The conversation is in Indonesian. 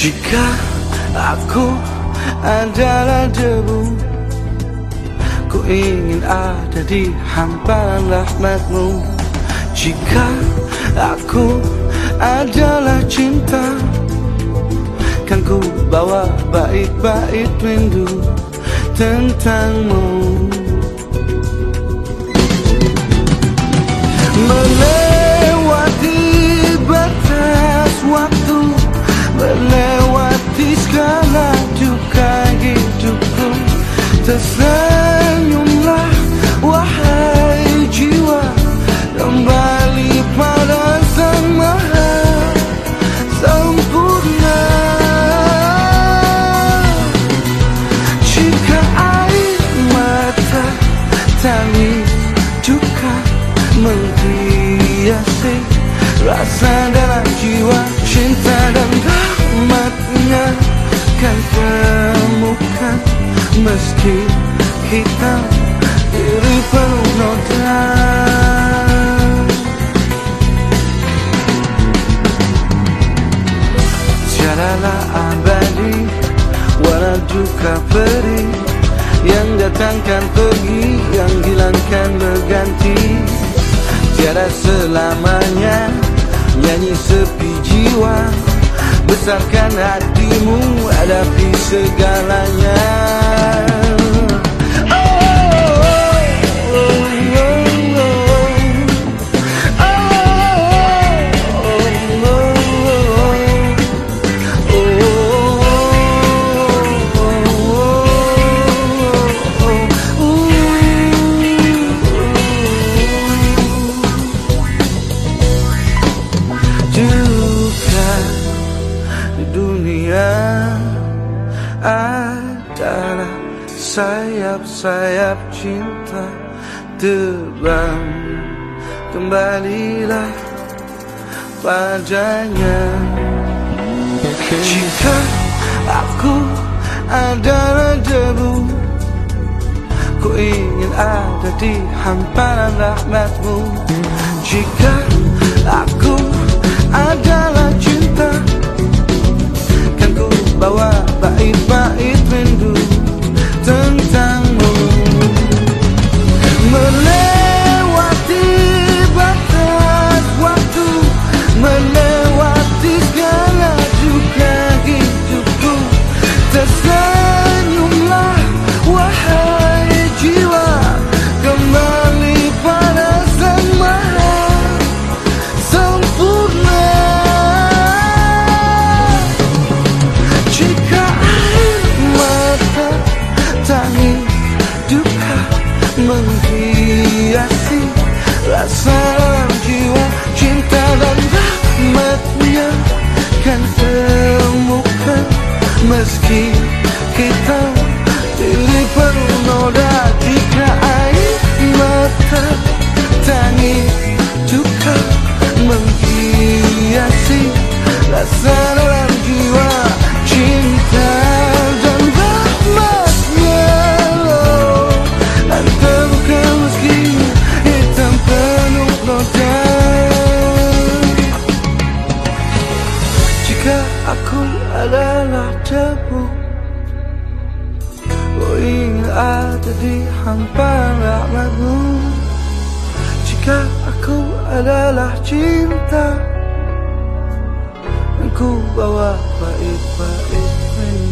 Jika aku adalah debu Ku ingin ada di hamparan rahmatmu. Jika aku adalah cinta Kan ku bawa bait-bait rindu tentangmu. Melewati batas waktu Melewati menghiasi Rasa dalam jiwa cinta dan rahmatnya. Kan temukan meski kita diri penuh noda Tiadalah abadi Walau duka perih. Yang datangkan pergi Yang hilangkan berganti Tiada selamanya Nyanyi sepi jiwa. Besarkan hatimu Hadapi segalanya adalah sayap-sayap cinta terbang kembalilah padanya. Jika aku adalah debu Ku ingin ada di hamparan rahmatmu Jika aku adalah cinta Kan ku bawa bait-bait Rasa jiwa cinta dan rahmatnya Kan temukan meski kita pilih penuh Jika air mata tangis juga menghiasi Rasa debu Ku ingin ada di hamparan rahmatmu Jika aku adalah cinta ku bawa rindu